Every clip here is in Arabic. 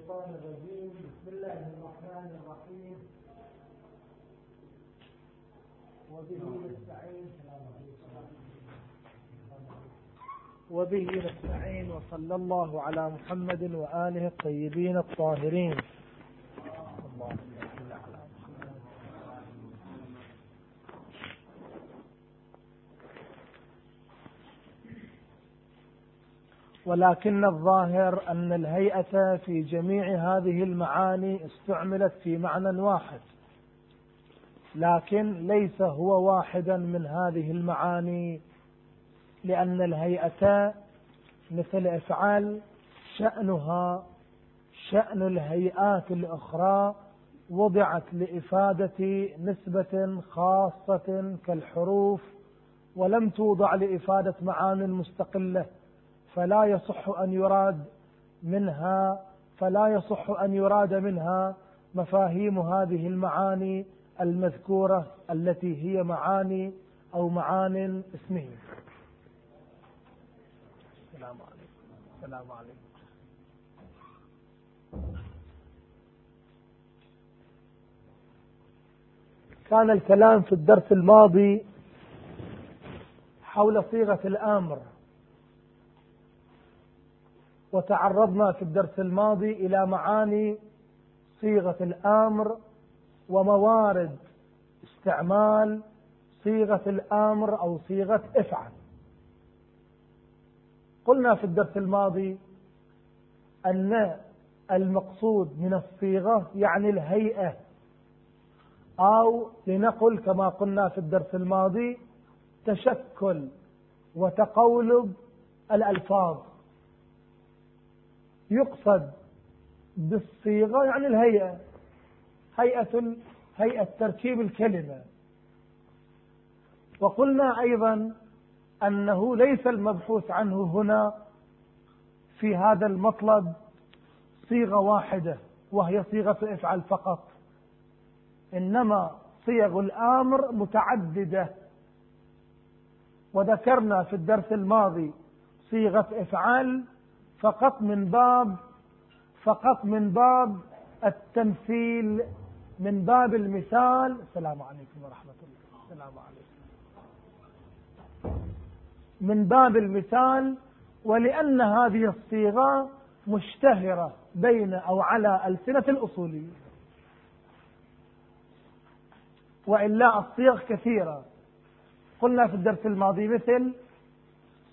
الشيطان الرجيم. بسم الله الرحمن الرحيم. وبه نستعين. وبه نستعين وصلى الله على محمد وآله الطيبين الطاهرين. ولكن الظاهر أن الهيئة في جميع هذه المعاني استعملت في معنى واحد لكن ليس هو واحدا من هذه المعاني لأن الهيئة مثل أفعال شأنها شأن الهيئات الأخرى وضعت لإفادة نسبة خاصة كالحروف ولم توضع لإفادة معان مستقلة. فلا يصح أن يراد منها فلا يصح أن يراد منها مفاهيم هذه المعاني المذكورة التي هي معاني أو معان اسمية السلام عليكم. السلام عليكم. كان الكلام في الدرس الماضي حول صيغة الآمر. وتعرضنا في الدرس الماضي إلى معاني صيغة الآمر وموارد استعمال صيغة الآمر أو صيغة افعل. قلنا في الدرس الماضي أن المقصود من الصيغة يعني الهيئة أو لنقل كما قلنا في الدرس الماضي تشكل وتقولب الألفاظ. يقصد بالصيغة يعني الهيئة. هيئة هيئة تركيب الكلمة. وقلنا أيضا أنه ليس المبحوث عنه هنا في هذا المطلب صيغة واحدة وهي صيغة افعل فقط. إنما صيغ الآمر متعددة. وذكرنا في الدرس الماضي صيغة إفعال فقط من باب فقط من باب التمثيل من باب المثال. السلام عليكم ورحمة الله. السلام عليكم. من باب المثال ولأن هذه الصيغة مشتهرة بين أو على ألسنة الأصوليين. وإلا الصيغ كثيرة. قلنا في الدرس الماضي مثل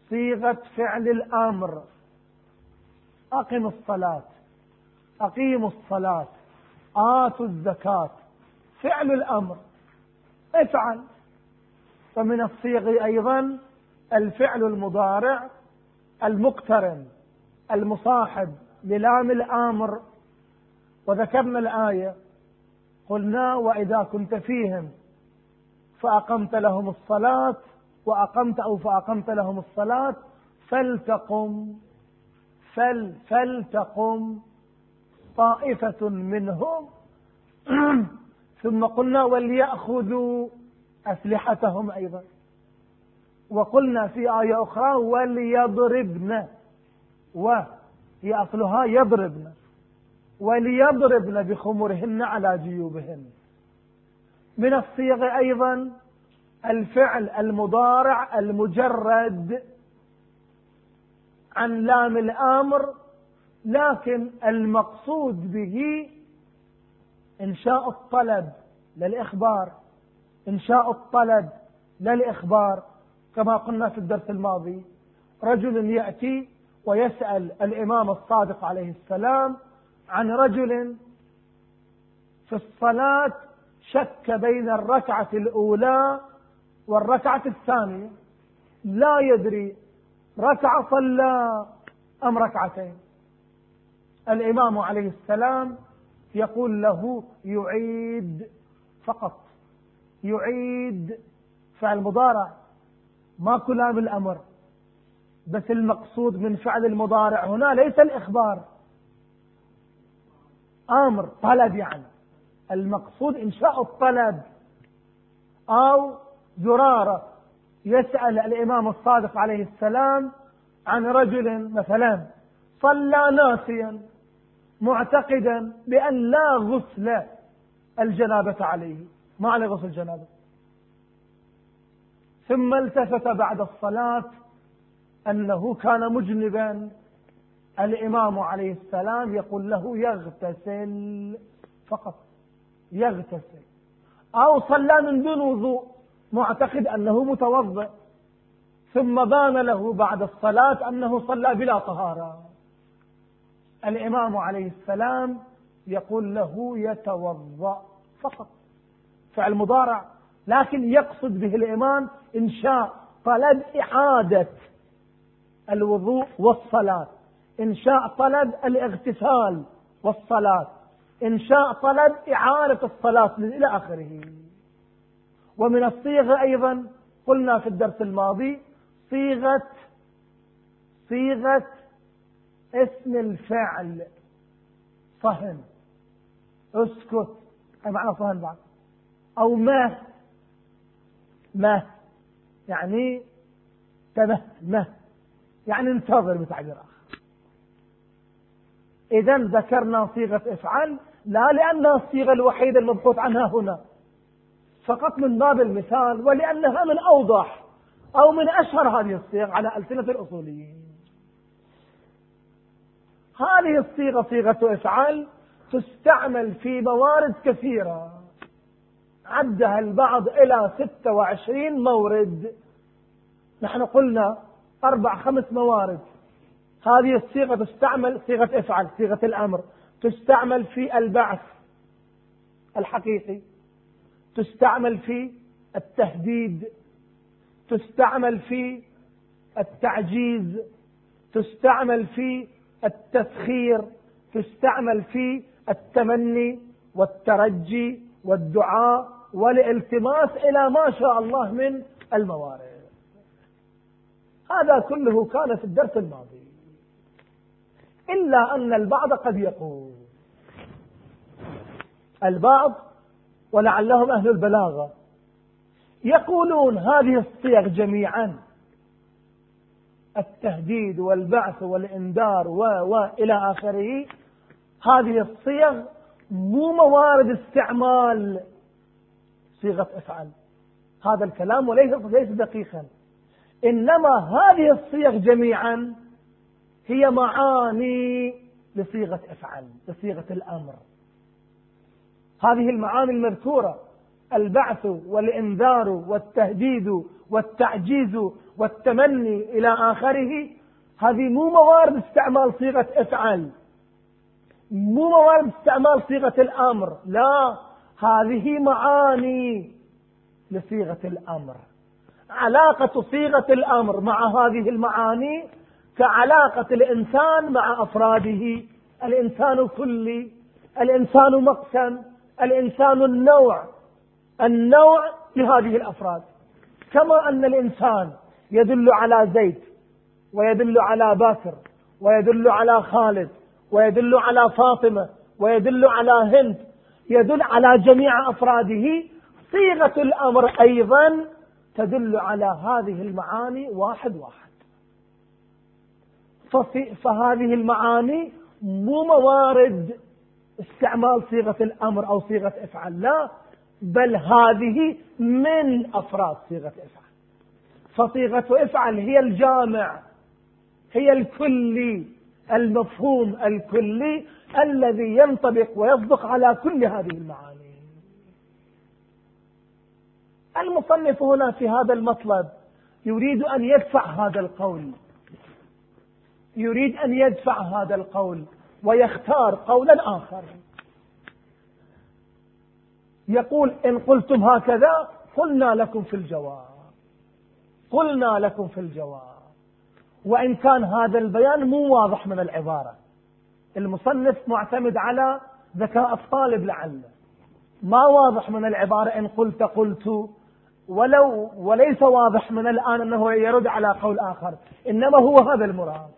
صيغة فعل الأمر. أقم الصلاة. أقيموا الصلاة. آتوا الزكاة. فعل الأمر. افعل. ومن الصيغ أيضا الفعل المضارع المقترن المصاحب للام الآمر. وذكرنا الآية. قلنا وإذا كنت فيهم فأقمت لهم الصلاة وأقمت أو فأقمت لهم الصلاة فلتقم. فل فلتقم طائفة منهم. ثم قلنا وليأخذوا أسلحتهم أيضا. وقلنا في آية أخرى وليضربن. وهي أصلها يضربن. وليضربن بخمرهن على جيوبهن. من الصيغ أيضا الفعل المضارع المجرد. عن لام الآمر لكن المقصود به إنشاء الطلب للإخبار إنشاء الطلب للإخبار. كما قلنا في الدرس الماضي رجل يأتي ويسأل الإمام الصادق عليه السلام عن رجل في الصلاة شك بين الركعة الأولى والركعة الثانية لا يدري ركعة صلى أم ركعتين. الإمام عليه السلام يقول له يعيد فقط. يعيد فعل مضارع. ما كلام الأمر بس المقصود من فعل المضارع هنا ليس الإخبار. أمر طلب يعني. المقصود إنشاء الطلب. أو زرارة. يسأل الإمام الصادق عليه السلام عن رجل مثلا صلى ناسيا معتقدا بأن لا غسل الجنابة عليه. ما عليه غسل الجنابة؟ ثم التفت بعد الصلاة أنه كان مجنبا. الإمام عليه السلام يقول له يغتسل فقط يغتسل. أو صلى من دون وضوء. معتقد أنه متوضئ ثم بان له بعد الصلاة أنه صلى بلا طهارة. الإمام عليه السلام يقول له يتوضأ فقط. فعل مضارع. لكن يقصد به الإمام إنشاء طلب إعادة الوضوء والصلاة. إنشاء طلب الاغتسال والصلاة. إنشاء طلب إعادة الصلاة إلى آخره. ومن الصيغة أيضا قلنا في الدرس الماضي صيغة صيغة اسم الفعل. صهن اسكت. أي معنى صهن بعد. أو ما ما يعني تمه ما يعني انتظر بتعبير آخر. إذا ذكرنا صيغة افعل لا لأنها الصيغة الوحيدة المبحوث عنها هنا. فقط من باب المثال ولأنها من أوضح أو من أشهر هذه الصيغ على ألسنة الأصوليين. هذه الصيغة صيغة افعل تستعمل في موارد كثيرة. عدها البعض إلى 26 مورد. نحن قلنا أربع خمس موارد. هذه الصيغة تستعمل صيغة افعل صيغة الأمر تستعمل في البعث الحقيقي. تستعمل في التهديد تستعمل في التعجيز تستعمل في التسخير تستعمل في التمني والترجي والدعاء والالتماس إلى ما شاء الله من الموارد. هذا كله كان في الدرس الماضي. إلا أن البعض قد يقول البعض ولعلهم أهل البلاغة يقولون هذه الصيغ جميعا التهديد والبعث والإنذار و و إلى آخره هذه الصيغ مو موارد استعمال صيغة افعل هذا الكلام وليس ليس دقيقا. إنما هذه الصيغ جميعا هي معاني لصيغة افعل لصيغة الأمر. هذه المعاني المذكورة. البعث والإنذار والتهديد والتعجيز والتمني إلى آخره. هذه مو موارد استعمال صيغة افعل. مو موارد استعمال صيغة الأمر. لا هذه معاني لصيغة الأمر. علاقة صيغة الأمر مع هذه المعاني كعلاقة الإنسان مع أفراده. الإنسان كلي الإنسان مقسم الإنسان النوع النوع لهذه الأفراد. كما أن الإنسان يدل على زيد ويدل على باكر ويدل على خالد ويدل على فاطمة ويدل على هند يدل على جميع أفراده. صيغة الأمر أيضا تدل على هذه المعاني واحد واحد. فهذه المعاني مو موارد استعمال صيغة الأمر أو صيغة افعل لا بل هذه من أفراد صيغة افعل فصيغة افعل هي الجامع هي الكلي المفهوم الكلي الذي ينطبق ويصدق على كل هذه المعاني. المصنف هنا في هذا المطلب يريد أن يدفع هذا القول. يريد أن يدفع هذا القول. ويختار قولا آخر. يقول إن قلتم هكذا قلنا لكم في الجواب. قلنا لكم في الجواب. وإن كان هذا البيان مو واضح من العبارة. المصنف معتمد على ذكاء الطالب لعله. ما واضح من العبارة إن قلت قلت. ولو وليس واضح من الآن أنه يرد على قول آخر. إنما هو هذا المراد.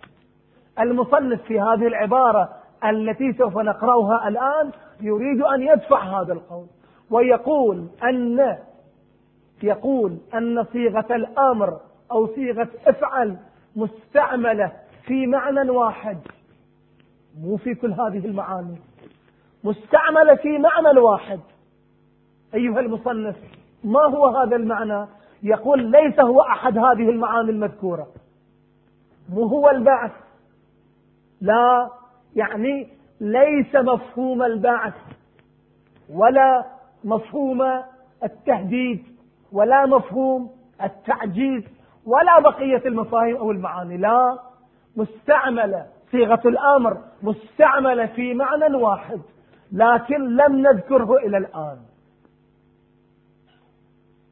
المصنف في هذه العبارة التي سوف نقرأها الآن يريد أن يدفع هذا القول ويقول أن يقول أن صيغة الأمر أو صيغة افعل مستعملة في معنى واحد. مو في كل هذه المعاني. مستعملة في معنى واحد. أيها المصنف ما هو هذا المعنى؟ يقول ليس هو أحد هذه المعاني المذكورة. مو هو البعث. لا يعني ليس مفهوم البعث ولا مفهوم التهديد ولا مفهوم التعجيز ولا بقية المفاهيم أو المعاني. لا مستعملة صيغة الأمر مستعملة في معنى واحد لكن لم نذكره إلى الآن.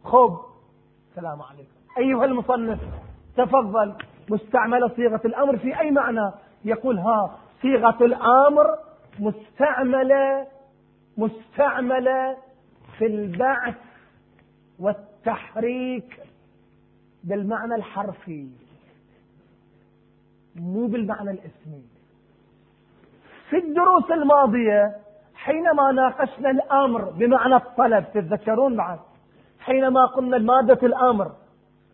خب السلام عليكم. أيها المصنف تفضل. مستعملة صيغة الأمر في أي معنى؟ يقول ها صيغة الأمر مستعملة مستعملة في البعث والتحريك بالمعنى الحرفي مو بالمعنى الإسمي. في الدروس الماضية حينما ناقشنا الأمر بمعنى الطلب تتذكرون بعد؟ حينما قلنا مادة الأمر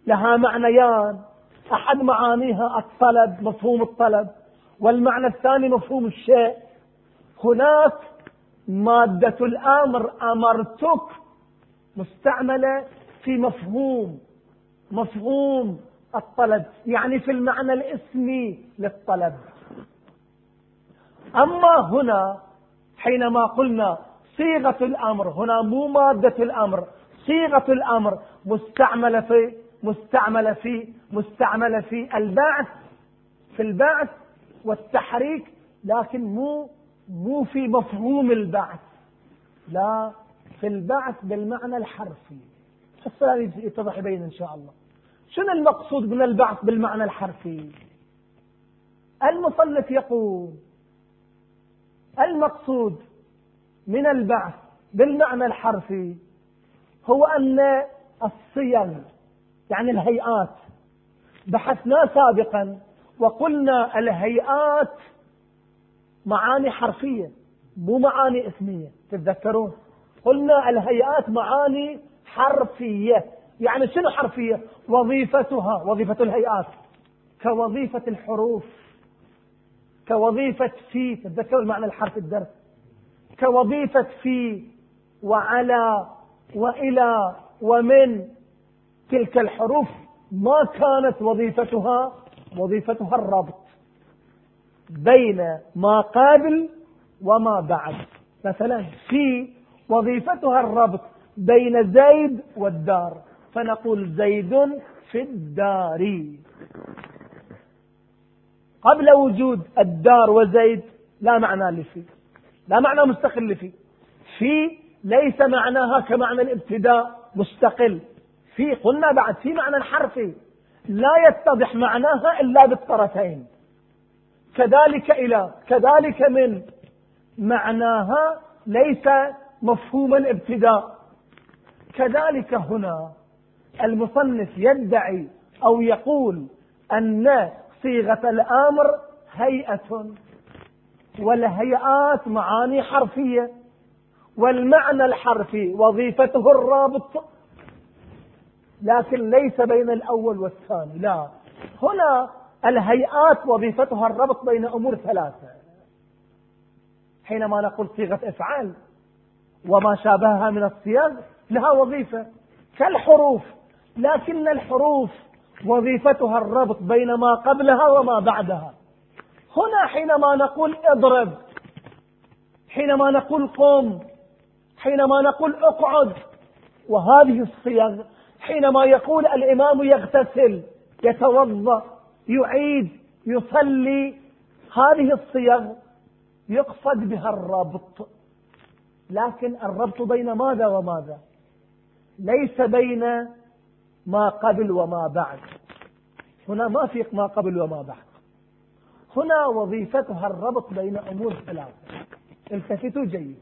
لها معنيان أحد معانيها الطلب مفهوم الطلب. والمعنى الثاني مفهوم الشيء. هناك مادة الأمر أمرتك مستعملة في مفهوم مفهوم الطلب يعني في المعنى الاسمي للطلب. أما هنا حينما قلنا صيغة الأمر هنا مو مادة الأمر صيغة الأمر مستعملة في مستعملة في مستعملة في البعث في البعث والتحريك لكن مو مو في مفهوم البعث. لا في البعث بالمعنى الحرفي. السؤال يتضح يبين إن شاء الله. شنو المقصود من البعث بالمعنى الحرفي؟ المصنف يقول المقصود من البعث بالمعنى الحرفي هو أن الصيغ يعني الهيئات. بحثنا سابقا وقلنا الهيئات معاني حرفية مو معاني اسمية تتذكرون؟ قلنا الهيئات معاني حرفية. يعني شنو حرفية؟ وظيفتها وظيفة الهيئات. كوظيفة الحروف كوظيفة في تتذكروا المعنى الحرف الدرس؟ كوظيفة في وعلى وإلى ومن تلك الحروف ما كانت وظيفتها وظيفتها الربط بين ما قبل وما بعد. مثلا في وظيفتها الربط بين زيد والدار فنقول زيد في الدار. قبل وجود الدار وزيد لا معنى لفي لا معنى مستقل لفي في ليس معناها كمعنى الابتداء مستقل. في قلنا بعد في معنى حرفي لا يتضح معناها إلا بالطرفين. كذلك إلى كذلك من. معناها ليس مفهوم الابتداء. كذلك هنا المصنف يدعي أو يقول أن صيغة الأمر هيئة والهيئات معاني حرفية والمعنى الحرفي وظيفته الرابط لكن ليس بين الأول والثاني لا. هنا الهيئات وظيفتها الربط بين أمور ثلاثة. حينما نقول صيغة إفعال وما شابهها من الصيغ لها وظيفة. كالحروف لكن الحروف وظيفتها الربط بين ما قبلها وما بعدها. هنا حينما نقول اضرب حينما نقول قم حينما نقول اقعد وهذه الصيغ حينما يقول الإمام يغتسل يتوضأ يعيد يصلي هذه الصيغ يقصد بها الربط. لكن الربط بين ماذا وماذا؟ ليس بين ما قبل وما بعد. هنا ما في ما قبل وما بعد. هنا وظيفتها الربط بين أمور ثلاثة. التفتوا جيدا.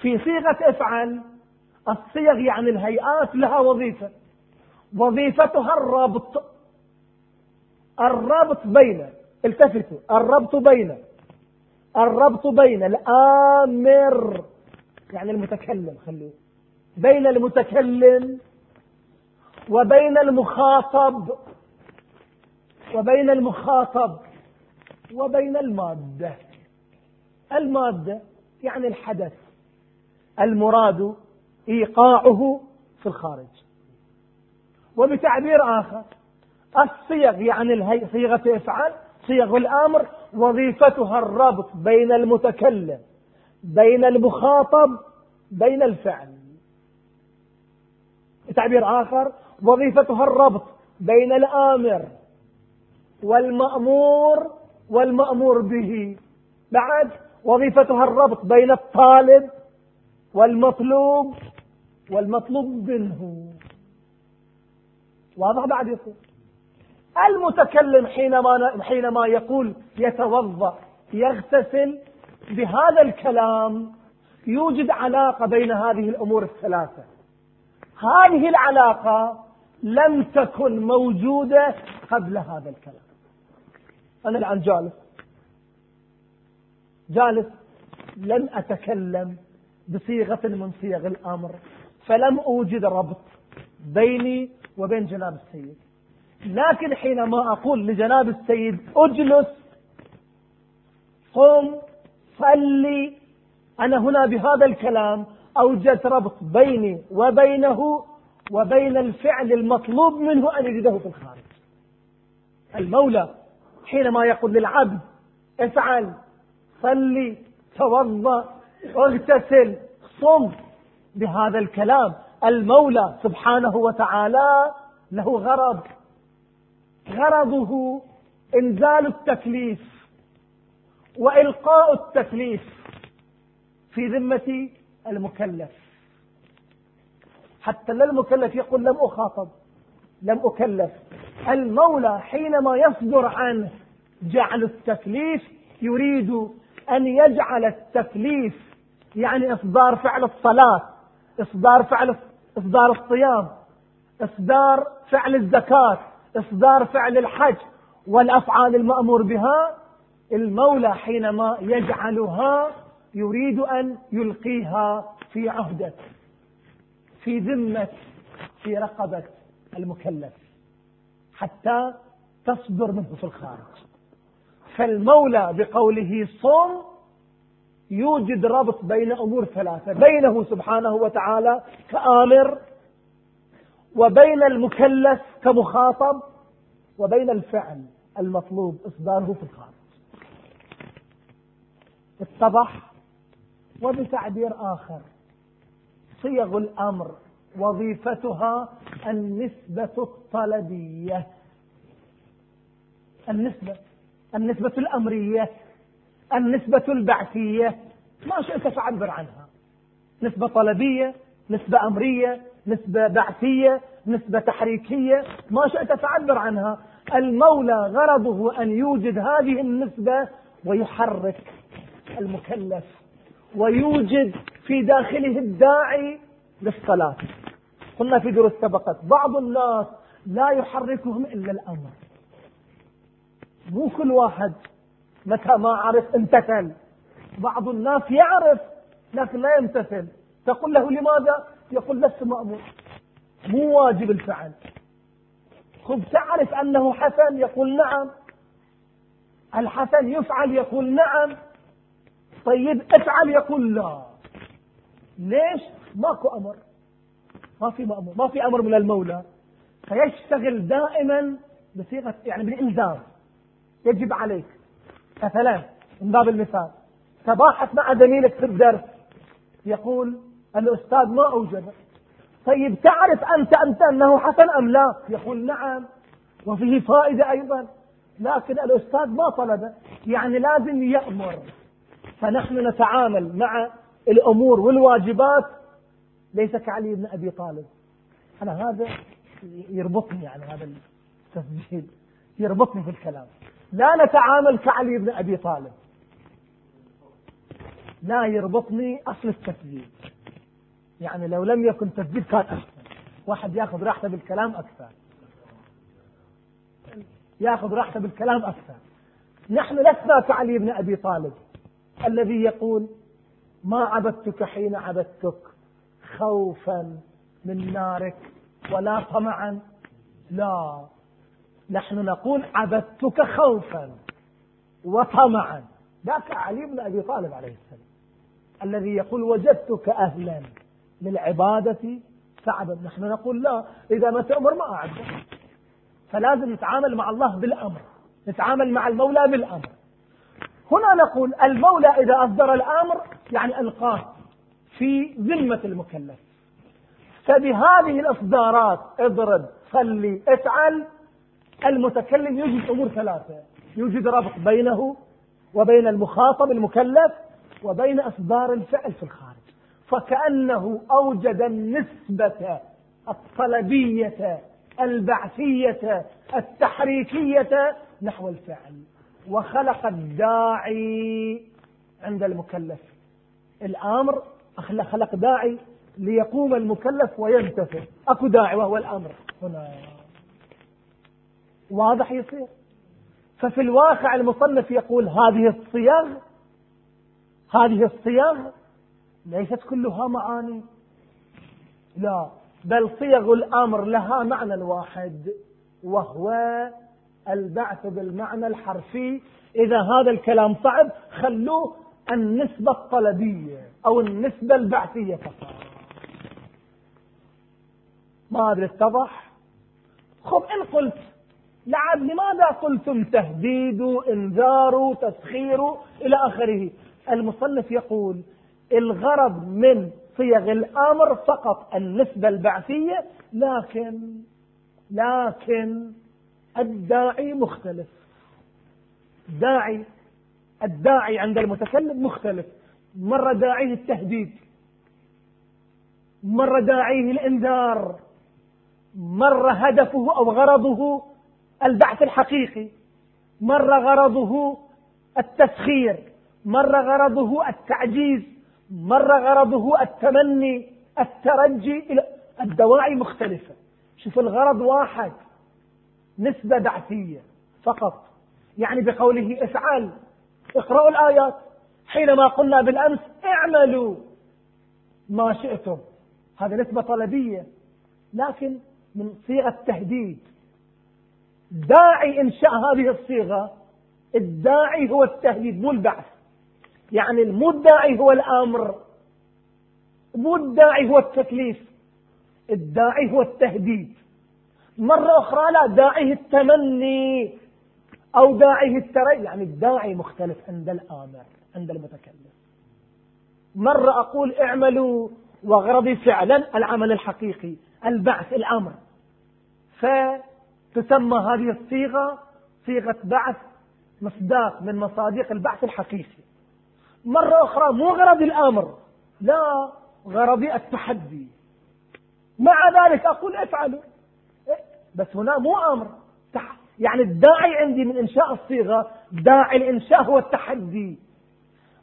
في صيغة أفعل الصيغ يعني الهيئات لها وظيفة. وظيفتها الربط. الربط بين التفتوا. الربط بين. الربط بين. الآمر. يعني المتكلم خلوه. بين المتكلم وبين المخاطب. وبين المخاطب. وبين المادة. المادة يعني الحدث. المراد إيقاعه في الخارج. وبتعبير آخر. الصيغ يعني صيغة إفعال صيغ الأمر وظيفتها الربط بين المتكلم بين المخاطب بين الفعل. بتعبير آخر وظيفتها الربط بين الآمر والمأمور والمأمور به. بعد وظيفتها الربط بين الطالب والمطلوب والمطلوب منه. واضح بعد يقول المتكلم حينما حينما يقول يتوضأ يغتسل بهذا الكلام يوجد علاقة بين هذه الأمور الثلاثة. هذه العلاقة لم تكن موجودة قبل هذا الكلام. أنا الآن جالس. جالس. لم أتكلم بصيغة من صيغ الأمر فلم أوجد ربط بيني وبين جناب السيد. لكن حينما أقول لجناب السيد اجلس قم صلي أنا هنا بهذا الكلام أوجدت ربط بيني وبينه وبين الفعل المطلوب منه أن يجده في الخارج. المولى حينما يقول للعبد افعل صلي توضأ اغتسل صم بهذا الكلام المولى سبحانه وتعالى له غرض. غرضه إنزال التكليف وإلقاء التكليف في ذمة المكلف. حتى لا المكلف يقول لم أخاطب لم أكلف. المولى حينما يصدر عنه جعل التكليف يريد أن يجعل التكليف يعني إصدار فعل الصلاة إصدار فعل إصدار الصيام إصدار فعل الزكاة إصدار فعل الحج والأفعال المأمور بها المولى حينما يجعلها يريد أن يلقيها في عهدة في ذمة في رقبة المكلف حتى تصدر منه في الخارج. فالمولى بقوله صم يوجد ربط بين أمور ثلاثة بينه سبحانه وتعالى كآمر وبين المكلف كمخاطب وبين الفعل المطلوب إصداره في الخارج. اتضح؟ وبتعبير آخر صيغ الأمر وظيفتها النسبة الطلبية. النسبة النسبة الأمرية. النسبة البعثية ما شئت فعبر عنها. نسبة طلبية نسبة أمرية نسبة بعثية نسبة تحريكية ما شئت فعبر عنها. المولى غرضه أن يوجد هذه النسبة ويحرك المكلف ويوجد في داخله الداعي للصلاة. قلنا في دروس سبقت بعض الناس لا يحركهم إلا الأمر. مو كل واحد متى ما عرف امتثل. بعض الناس يعرف لكن لا يمتثل. تقول له لماذا؟ يقول لست مأمور مو واجب الفعل. خذ تعرف أنه حسن؟ يقول نعم. الحسن يفعل؟ يقول نعم. طيب افعل؟ يقول لا. ليش؟ ماكو أمر. ما في مأمور ما في أمر من المولى. فيشتغل دائما بصيغة يعني بالإلزام يجب عليك. مثلا من باب المثال تباحث مع زميلك في الدرس يقول الأستاذ ما أوجد طيب تعرف أنت أنت أنه حسن أم لا؟ يقول نعم. وفيه فائدة أيضا. لكن الأستاذ ما طلب يعني لازم يأمر. فنحن نتعامل مع الأمور والواجبات. ليس كعلي بن أبي طالب. أنا هذا يربطني يعني هذا التسجيل. يربطني في الكلام. لا نتعامل كعلي بن أبي طالب. لا يربطني أصل التسجيل. يعني لو لم يكن تسجيل كان أحسن. واحد يأخذ راحته بالكلام أكثر. يأخذ راحته بالكلام أكثر. نحن لسنا كعلي بن أبي طالب. الذي يقول ما عبدتك حين عبدتك خوفا من نارك ولا طمعا. لا. نحن نقول عبدتك خوفا وطمعا. ذاك علي بن أبي طالب عليه السلام الذي يقول وجدتك أهلا للعبادة سعدا نحن نقول لا إذا ما تأمر ما أعبد فلازم نتعامل مع الله بالأمر نتعامل مع المولى بالأمر. هنا نقول المولى إذا أصدر الأمر يعني ألقاه في ذمة المكلف. فبهذه الإصدارات اضرب صلي افعل المتكلم يوجد أمور ثلاثة. يوجد ربط بينه وبين المخاطب المكلف وبين إصدار الفعل في الخارج. فكأنه أوجد النسبة الطلبية البعثية التحريكية نحو الفعل. وخلق الداعي عند المكلف. الأمر خلق داعي ليقوم المكلف وينتفع. أكو داعي وهو الأمر. هنا. واضح يصير. ففي الواقع المصنف يقول هذه الصيغ هذه الصيغ ليست كلها معاني. لا بل صيغ الأمر لها معنى واحد وهو البعث بالمعنى الحرفي. إذا هذا الكلام صعب خلوه النسبة الطلبية أو النسبة البعثية فقط. ما أدري اتضح؟ خب إن قلت لعب لماذا قلتم تهديد إنذار تسخير إلى آخره؟ المصنف يقول الغرض من صيغ الأمر فقط النسبة البعثية لكن لكن الداعي مختلف. داعي الداعي عند المتكلم مختلف. مرة داعيه التهديد مرة داعيه الإنذار مرة هدفه أو غرضه البحث الحقيقي. مرة غرضه التسخير مرة غرضه التعجيز مرة غرضه التمني الترجي إلى الدواعي مختلفة. شوف الغرض واحد نسبة بعثية فقط. يعني بقوله افعل اقرأوا الآيات. حينما قلنا بالأمس اعملوا ما شئتم. هذا نسبة طلبية لكن من صيغة تهديد. داعي إنشاء هذه الصيغة الداعي هو التهديد مو البعث يعني مو الداعي هو الأمر مو الداعي هو التكليف الداعي هو التهديد. مرة أخرى لا داعيه التمني أو داعيه التري يعني الداعي مختلف عند الآمر عند المتكلم مرة أقول اعملوا وغرضي فعلا العمل الحقيقي البعث الأمر. فتسمى هذه الصيغة صيغة بعث مصداق من مصادق البعث الحقيقي. مرة أخرى مو غرض الأمر لا غرضي التحدي. مع ذلك أقول افعلوا. بس هنا مو أمر. يعني الداعي عندي من إنشاء الصيغة داعي الإنشاء هو التحدي.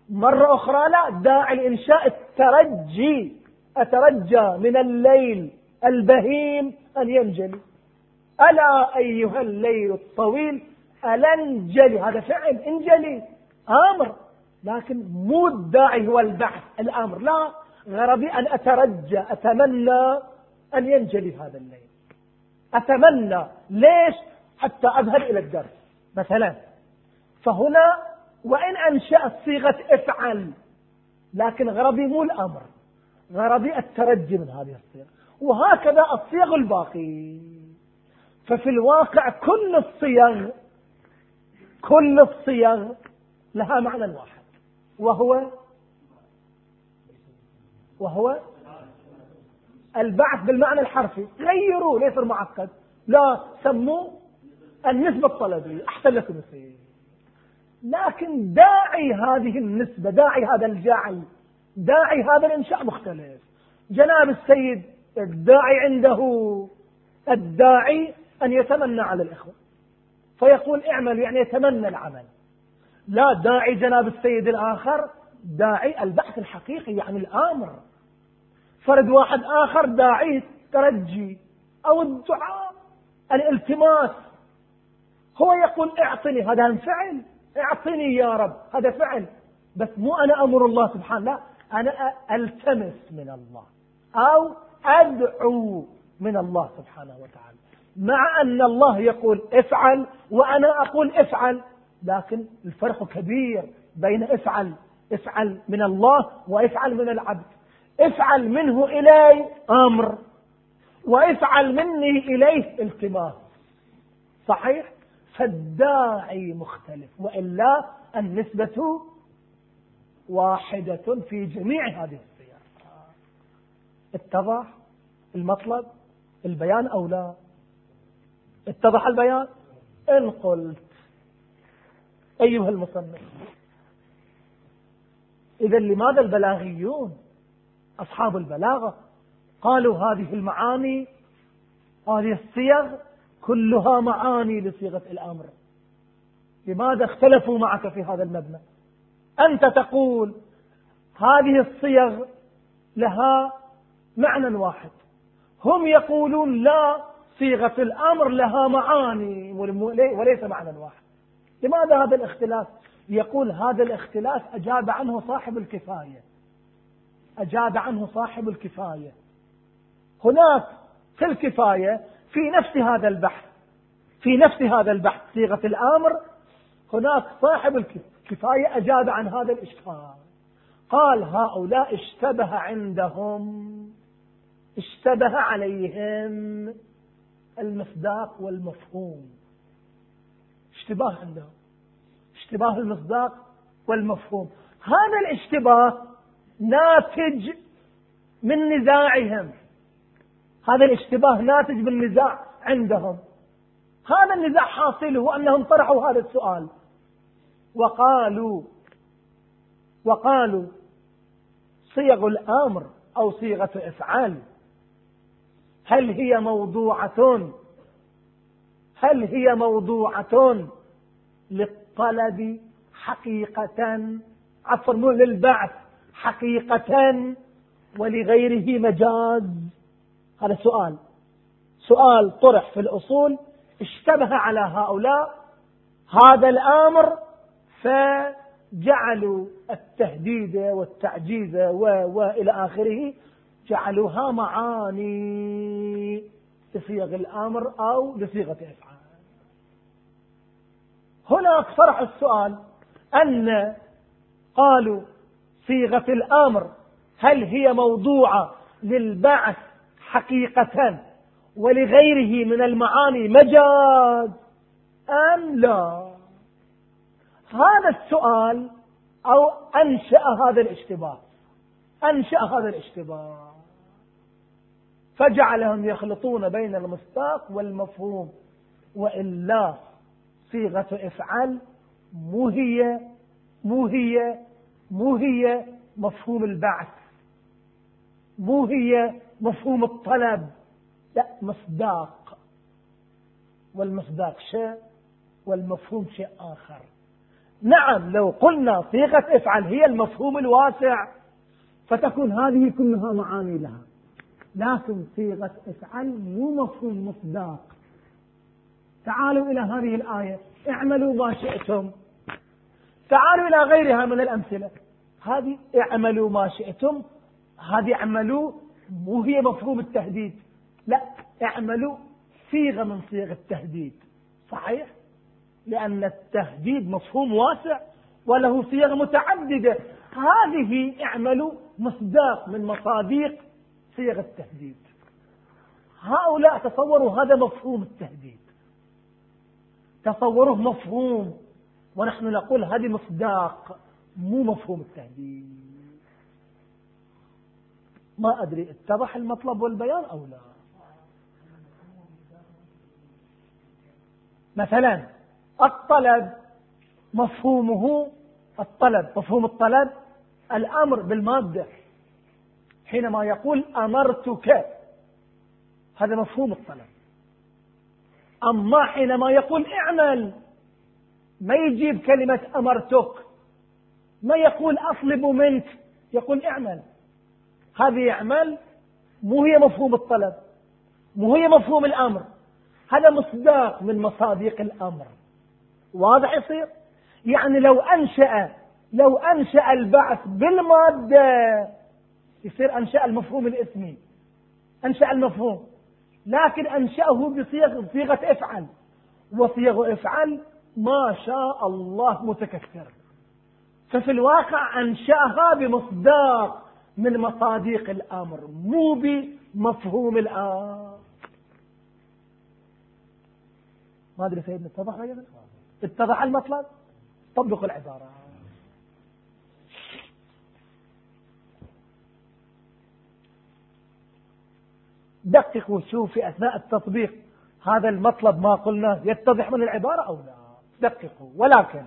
مرة أخرى لا داعي الإنشاء الترجي أترجى من الليل البهيم أن ينجلي. ألا أيها الليل الطويل ألنجلي هذا فعل إنجلي. أمر. لكن مو الداعي هو البحث الأمر. لا. غرضي أن أترجى أتمنى أن ينجلي هذا الليل. أتمنى. ليش؟ حتى أذهب إلى الدرس. مثلا فهنا وإن أنشأت صيغة افعل. لكن غرضي مو الأمر. غرضي الترجي من هذه الصيغة. وهكذا الصيغ الباقي. ففي الواقع كل الصيغ كل الصيغ لها معنى واحد وهو وهو البعث بالمعنى الحرفي. غيروا ليس معقد لا سموه النسبة الطلبية أحسن لكم يصير لكن داعي هذه النسبة داعي هذا الجعل داعي هذا الإنشاء مختلف. جناب السيد الداعي عنده الداعي أن يتمنى على الإخوة. فيقول اعمل يعني يتمنى العمل. لا داعي جناب السيد الآخر داعي البحث الحقيقي يعني الآمر. فرد واحد آخر داعيه الترجي أو الدعاء الالتماس. هو يقول اعطني هذا فعل. اعطني يا رب هذا فعل. بس مو أنا أمر الله سبحانه لا. أنا ألتمس من الله أو أدعو من الله سبحانه وتعالى. مع أن الله يقول افعل وأنا أقول افعل لكن الفرق كبير بين افعل افعل من الله وافعل من العبد. افعل منه إلي أمر وافعل مني إليه التماس. صحيح؟ فالداعي مختلف وإلا النسبة واحدة في جميع هذه الصيغ اتضح المطلب؟ البيان أو لا؟ اتضح البيان؟ إن قلت. أيها المصنف. إذا لماذا البلاغيون؟ أصحاب البلاغة. قالوا هذه المعاني هذه الصيغ كلها معاني لصيغة الأمر. لماذا اختلفوا معك في هذا المبنى؟ أنت تقول هذه الصيغ لها معنى واحد. هم يقولون لا صيغة الأمر لها معاني وليس معنى واحد. لماذا هذا الاختلاف؟ يقول هذا الاختلاف أجاب عنه صاحب الكفاية. أجاب عنه صاحب الكفاية. هناك في الكفاية في نفس هذا البحث في نفس هذا البحث صيغة الأمر هناك صاحب الكفاية أجاب عن هذا الإشكال. قال هؤلاء اشتبه عندهم اشتبه عليهم. المصداق والمفهوم. اشتباه عندهم اشتباه المصداق والمفهوم. هذا الاشتباه ناتج من نزاعهم. هذا الاشتباه ناتج من نزاع عندهم. هذا النزاع حاصله أنهم طرحوا هذا السؤال. وقالوا وقالوا صيغ الأمر أو صيغة إفعال هل هي موضوعة؟ هل هي موضوعة للطلب حقيقة؟ عفوا للبعث حقيقة ولغيره مجاز؟ هذا سؤال. سؤال طرح في الأصول اشتبه على هؤلاء. هذا الأمر فجعلوا التهديد والتعجيز وإلى آخره جعلوها معاني لصيغ الأمر أو لصيغة أفعال. هنا طرح السؤال أن قالوا صيغة الأمر هل هي موضوعة للبعث حقيقة ولغيره من المعاني مجاز أم لا؟ هذا السؤال أو أنشأ هذا الاشتباه. أنشأ هذا الاشتباه. فجعلهم يخلطون بين المصداق والمفهوم. وإلا صيغة افعل مو هي مو هي مو هي مفهوم البعث مو هي مفهوم الطلب. لا مصداق. والمصداق شيء والمفهوم شيء آخر. نعم لو قلنا صيغة افعل هي المفهوم الواسع فتكون هذه كلها معاني لها. لكن صيغة افعل مو مفهوم مصداق. تعالوا إلى هذه الآية. اعملوا ما شئتم. تعالوا إلى غيرها من الأمثلة. هذه اعملوا ما شئتم. هذه اعملوا مو هي مفهوم التهديد. لا اعملوا صيغة من صيغ التهديد. صحيح؟ لأن التهديد مفهوم واسع وله صيغ متعددة. هذه اعملوا مصداق من مصاديق صيغ التهديد. هؤلاء تصوروا هذا مفهوم التهديد. تصوروه مفهوم ونحن نقول هذه مصداق مو مفهوم التهديد. ما أدري اتضح المطلب والبيان أو لا؟ مثلا الطلب مفهومه الطلب مفهوم الطلب الأمر بالمادة. حينما يقول أمرتك. هذا مفهوم الطلب. أما حينما يقول اعمل. ما يجيب كلمة أمرتك. ما يقول أطلب منك. يقول اعمل. هذه اعمل مو هي مفهوم الطلب. مو هي مفهوم الأمر. هذا مصداق من مصادق الأمر. واضح يصير؟ يعني لو أنشأ لو أنشأ البعث بالمادة يصير أنشأ المفهوم الاسمي. أنشأ المفهوم. لكن أنشأه بصيغ صيغة افعل. وصيغ افعل ما شاء الله متكثر. ففي الواقع أنشأها بمصداق من مصاديق الأمر مو بمفهوم الآن ما أدري سيدنا اتضح اتضح المطلب؟ طبقوا العبارة دققوا شوف في أثناء التطبيق هذا المطلب ما قلنا يتضح من العبارة أو لا. دققوا. ولكن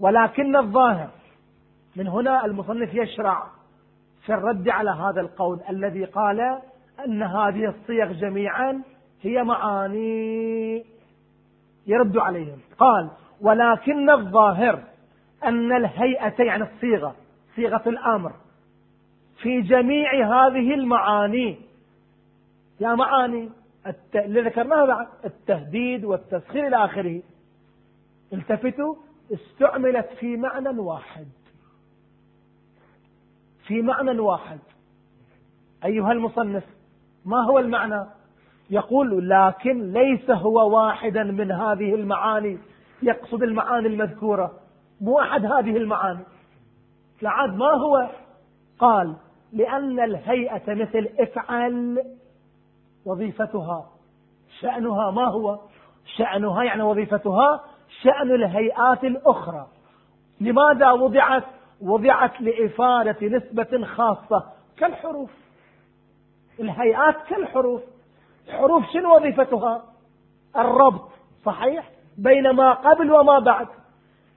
ولكن الظاهر من هنا المصنف يشرع في الرد على هذا القول الذي قال أن هذه الصيغ جميعا هي معاني يرد عليهم. قال ولكن الظاهر أن الهيئة يعني الصيغة صيغة الأمر في جميع هذه المعاني يا معاني الت... اللي ذكرناها بعد التهديد والتسخير إلى آخره. التفتوا استعملت في معنى واحد. في معنى واحد. أيها المصنف ما هو المعنى؟ يقول لكن ليس هو واحدا من هذه المعاني. يقصد المعاني المذكورة. مو أحد هذه المعاني. لعاد ما هو؟ قال لأن الهيئة مثل افعل وظيفتها. شأنها ما هو؟ شأنها يعني وظيفتها شأن الهيئات الأخرى. لماذا وضعت؟ وضعت لإفادة نسبة خاصة. كالحروف. الهيئات كالحروف. الحروف شنو وظيفتها؟ الربط. صحيح؟ بين ما قبل وما بعد.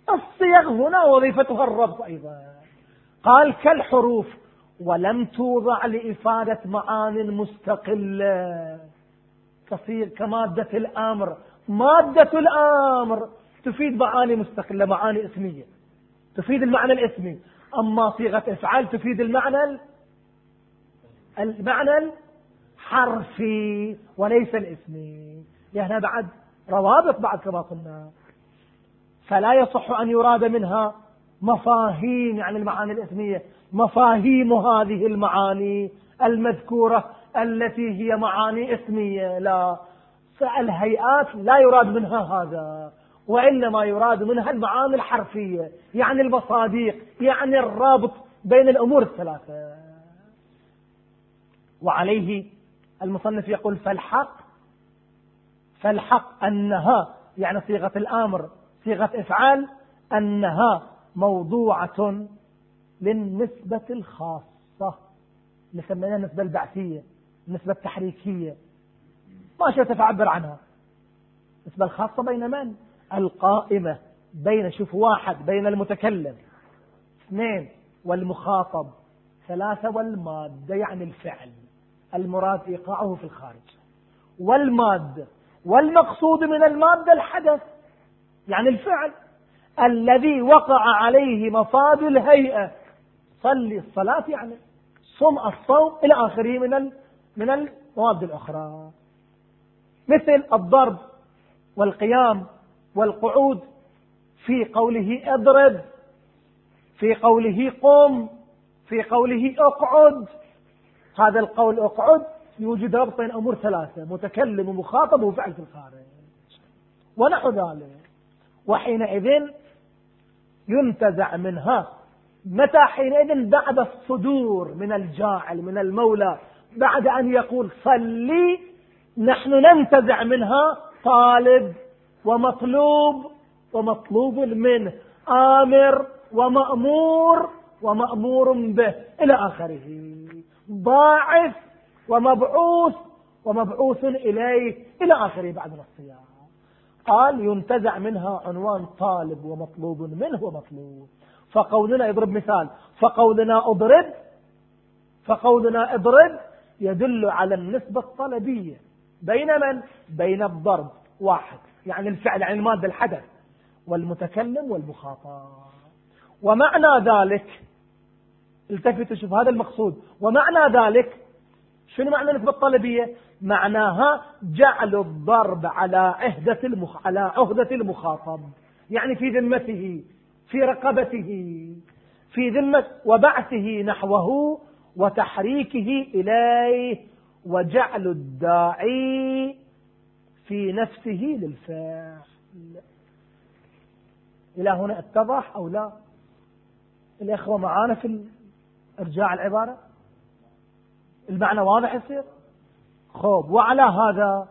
الصيغ هنا وظيفتها الربط أيضا. قال كالحروف. ولم توضع لإفادة معان مستقلة تصير كمادة الأمر. مادة الأمر. تفيد معاني مستقلة معاني اسمية. تفيد المعنى الاسمي. أما صيغة أفعال تفيد المعنى المعنى الحرفي وليس الاسمي. يعني بعد روابط بعد كما قلنا. فلا يصح أن يراد منها مفاهيم يعني المعاني الاسمية مفاهيم هذه المعاني المذكورة التي هي معاني اسمية لا فالهيئات لا يراد منها هذا وإنما يراد منها المعاني الحرفية يعني المصاديق يعني الرابط بين الأمور الثلاثة. وعليه المصنف يقول فالحق فالحق أنها يعني صيغة الآمر صيغة إفعال أنها موضوعة للنسبة الخاصة نسميها النسبة البعثية النسبة التحريكية. ما شئت تعبر عنها. النسبة الخاصة بين من؟ القائمة بين شوف واحد بين المتكلم. اثنين والمخاطب. ثلاثة والمادة يعني الفعل. المراد إيقاعه في الخارج. والمادة والمقصود من المادة الحدث يعني الفعل. الذي وقع عليه مفاد الهيئة. صلي الصلاة يعني. صم الصوم إلى آخره من من المواد الأخرى. مثل الضرب والقيام والقعود. في قوله اضرب. في قوله قم. في قوله اقعد. هذا القول اقعد يوجد ربط بين أمور ثلاثة. متكلم ومخاطب وفعل في الخارج. ونحو ذلك. وحينئذ ينتزع منها. متى حينئذ بعد الصدور من الجاعل من المولى بعد أن يقول صلي نحن ننتزع منها طالب ومطلوب ومطلوب منه آمر ومأمور ومأمور به إلى آخره. ضاعف ومبعوث ومبعوث إليه إلى آخره بعد الصيام. قال ينتزع منها عنوان طالب ومطلوب منه ومطلوب. فقولنا اضرب مثال. فقولنا اضرب. فقولنا اضرب يدل على النسبة الطلبية. بين من؟ بين الضرب. واحد. يعني الفعل يعني المادة الحدث. والمتكلم والمخاطب. ومعنى ذلك التفتوا شوف هذا المقصود. ومعنى ذلك شنو معنى النسبة الطلبية؟ معناها جعل الضرب على عهدة المخ... على عهدة المخاطب. يعني في ذمته في رقبته في ذمة وبعثه نحوه وتحريكه إليه وجعل الداعي في نفسه للفعل إلى هنا اتضح أو لا؟ الإخوة معانا في إرجاع العبارة؟ المعنى واضح يصير؟ خوب وعلى هذا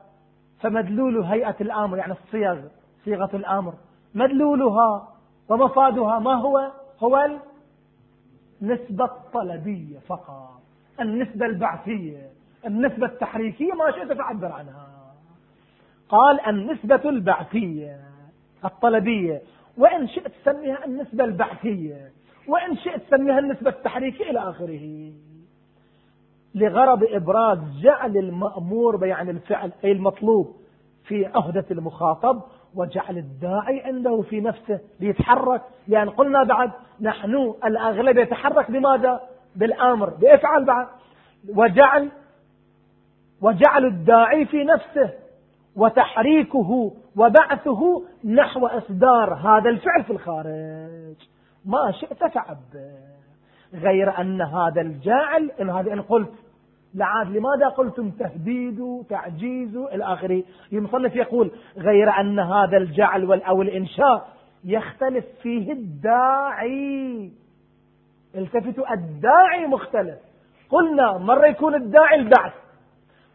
فمدلول هيئة الأمر يعني الصيغ صيغة الأمر. مدلولها ومفادها ما هو؟ هو النسبة الطلبية فقط النسبة البعثية النسبة التحريكية ما شئت تعبر عنها. قال النسبة البعثية الطلبية. وإن شئت تسميها النسبة البعثية وإن شئت تسميها النسبة التحريكية إلى آخره. لغرض إبراز جعل المأمور يعني الفعل أي المطلوب في عهدة المخاطب وجعل الداعي عنده في نفسه ليتحرك. لأن قلنا بعد نحن الأغلب يتحرك بماذا؟ بالأمر بافعل بعد. وجعل وجعل الداعي في نفسه وتحريكه وبعثه نحو إصدار هذا الفعل في الخارج. ما شئت فعبه غير أن هذا الجاعل إن هذا إن قلت لعاد لماذا قلتم تهديد تعجيز؟ إلى آخره. المصنف يقول غير أن هذا الجعل أو الإنشاء يختلف فيه الداعي. التفتوا الداعي مختلف. قلنا مرة يكون الداعي البعث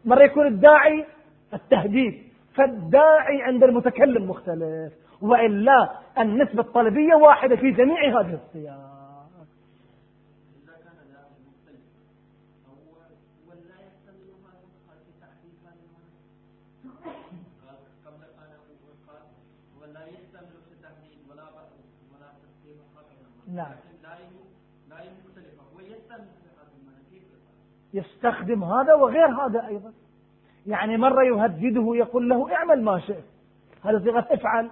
مرة يكون الداعي التهديد. فالداعي عند المتكلم مختلف. وإلا النسبة الطلبية واحدة في جميع هذه الصيام نعم يستخدم هذا وغير هذا أيضا. يعني مرة يهدده يقول له اعمل ما شئت. هذا صيغة افعل.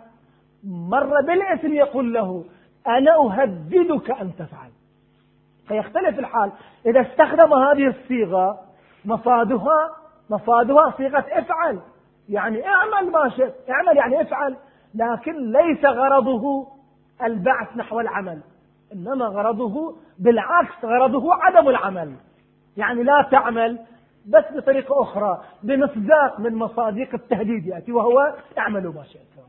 مرة بالاسم يقول له أنا أهددك أن تفعل. فيختلف الحال. إذا استخدم هذه الصيغة مفادها مفادها صيغة افعل. يعني اعمل ما شئت. اعمل يعني افعل. لكن ليس غرضه البعث نحو العمل. إنما غرضه بالعكس غرضه عدم العمل. يعني لا تعمل بس بطريقة أخرى بمصداق من مصادق التهديد يأتي وهو اعملوا ما شئتم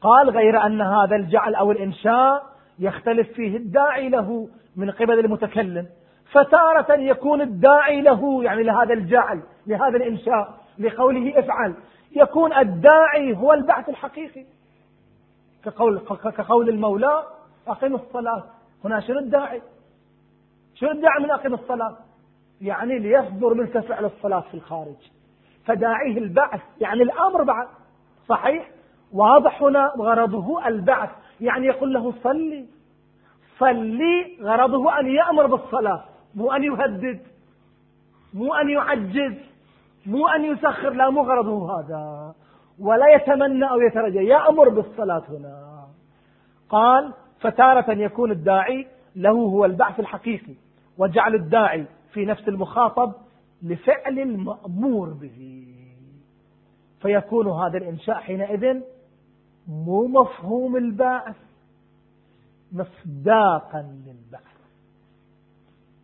قال غير أن هذا الجعل أو الإنشاء يختلف فيه الداعي له من قبل المتكلم. فتارة يكون الداعي له يعني لهذا الجعل لهذا الإنشاء لقوله افعل يكون الداعي هو البعث الحقيقي. كقول, كقول المولى أقم الصلاة هنا شنو الداعي؟ شنو الداعي من أقم الصلاة؟ يعني ليصدر منك فعل الصلاة في الخارج. فداعيه البعث يعني الأمر بعد. صحيح؟ واضح هنا غرضه البعث. يعني يقول له صلي. صلي غرضه أن يأمر بالصلاة مو أن يهدد مو أن يعجز مو أن يسخر. لا مو غرضه هذا. ولا يتمنى أو يترجى. يأمر بالصلاة هنا. قال فتارة يكون الداعي له هو البعث الحقيقي. وجعل الداعي في نفس المخاطب لفعل المأمور به. فيكون هذا الإنشاء حينئذ مو مفهوم البعث مصداقا للبعث.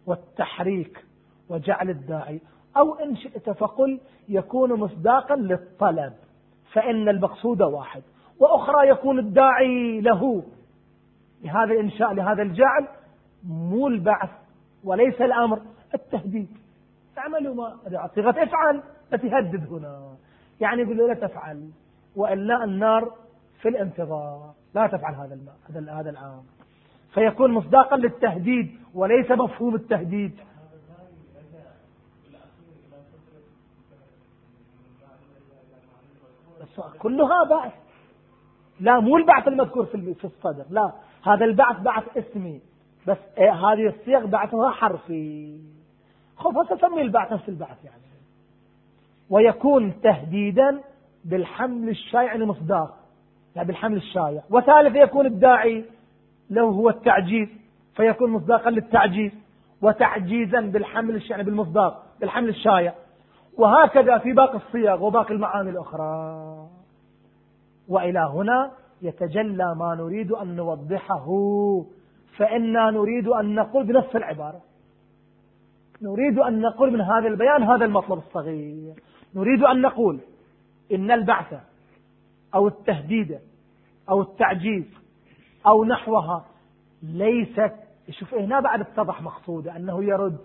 والتحريك وجعل الداعي أو إن شئت فقل يكون مصداقا للطلب فإن المقصود واحد. وأخرى يكون الداعي له. لهذا الإنشاء لهذا الجعل مو البعث. وليس الأمر التهديد. اعملوا ما صيغة افعل. فتهدد هنا. يعني يقول لا تفعل. وإلا النار في الانتظار. لا تفعل هذا الماء هذا هذا الامر فيكون مصداقا للتهديد وليس مفهوم التهديد. كلها بعث لا مو البعث المذكور في الصدر. لا هذا البعث بعث اسمي. بس إيه هذه الصيغ بعثها حرفي. خف تسمي البعث نفس البعث يعني. ويكون تهديدا بالحمل الشائع يعني مصداق يعني بالحمل الشائع. وثالث يكون الداعي له هو التعجيز فيكون مصداقا للتعجيز وتعجيزا بالحمل يعني بالمصداق بالحمل الشائع. وهكذا في باقي الصيغ وباقي المعاني الأخرى. وإلى هنا يتجلى ما نريد أن نوضحه. فإنا نريد أن نقول بنفس العبارة. نريد أن نقول من هذا البيان هذا المطلب الصغير. نريد أن نقول إن البعث أو التهديد أو التعجيز أو نحوها ليست شوف هنا بعد اتضح مقصوده أنه يرد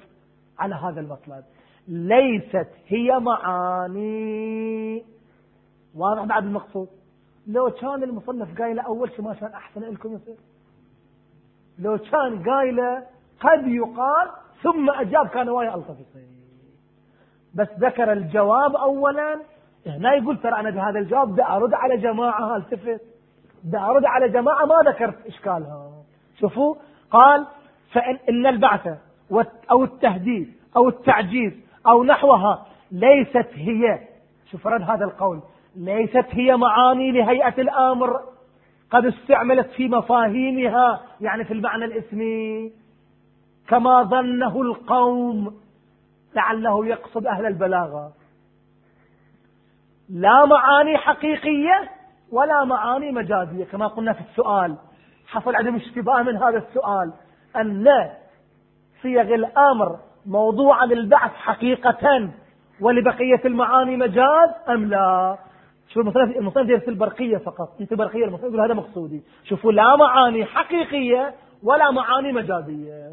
على هذا المطلب. ليست هي معاني. واضح بعد المقصود. لو كان المصنف قايله أول شيء ما كان أحسن لكم يصير. لو كان قايله قد يقال ثم أجاب كان وايا ألطف. بس ذكر الجواب أولا هنا يقول ترى أنا بهذا الجواب بدي أرد على جماعة التفت بدي أرد على جماعة ما ذكرت إشكالها. شوفوا قال فإن إن البعث أو التهديد أو التعجيز أو نحوها ليست هي. شوف رد هذا القول. ليست هي معاني لهيئة الأمر. قد استعملت في مفاهيمها يعني في المعنى الاسمي. كما ظنه القوم لعله يقصد أهل البلاغة. لا معاني حقيقية ولا معاني مجازية كما قلنا في السؤال. حصل عدم اشتباه من هذا السؤال. أن صيغ الأمر موضوعة للبعث حقيقة ولبقية المعاني مجاز أم لا؟ شوف المصنف المصنف يرسل البرقية فقط. انت برقية المصنف يقول هذا مقصودي. شوفوا لا معاني حقيقية ولا معاني مجازية.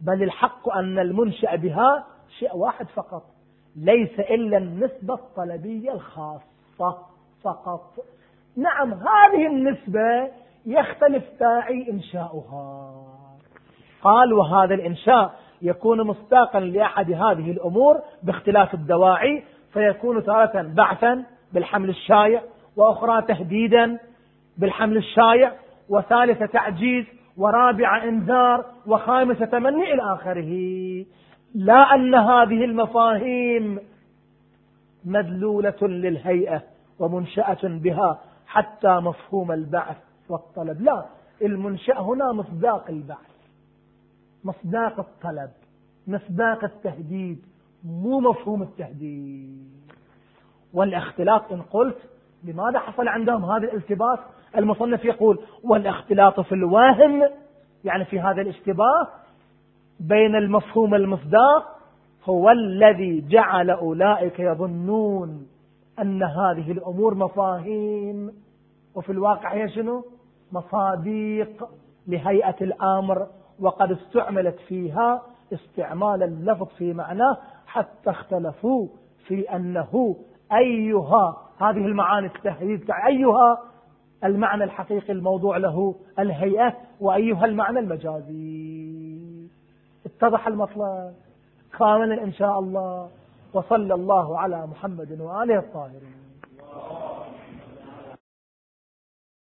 بل الحق أن المنشأ بها شيء واحد فقط. ليس إلا النسبة الطلبية الخاصة فقط. نعم هذه النسبة يختلف داعي إنشاؤها. قال وهذا الإنشاء يكون مصداقا لأحد هذه الأمور باختلاف الدواعي فيكون تارة بعثا بالحمل الشايع وأخرى تهديدا بالحمل الشايع وثالثة تعجيز ورابعة إنذار وخامسة تمني إلى آخره. لا أن هذه المفاهيم مدلولة للهيئة ومنشأة بها حتى مفهوم البعث والطلب. لا المنشأ هنا مصداق البعث مصداق الطلب مصداق التهديد. مو مفهوم التهديد والاختلاط إن قلت لماذا حصل عندهم هذا الالتباس؟ المصنف يقول والاختلاط في الوهم يعني في هذا الاشتباه بين المفهوم المصداق هو الذي جعل أولئك يظنون أن هذه الأمور مفاهيم. وفي الواقع هي شنو؟ مصاديق لهيئة الأمر وقد استعملت فيها استعمال اللفظ في معناه حتى اختلفوا في أنه أيها هذه المعاني التهديد أيها المعنى الحقيقي الموضوع له الهيئة وأيها المعنى المجازي. اتضح المطلب. كاملا إن شاء الله. وصلى الله على محمد وآله الطاهرين.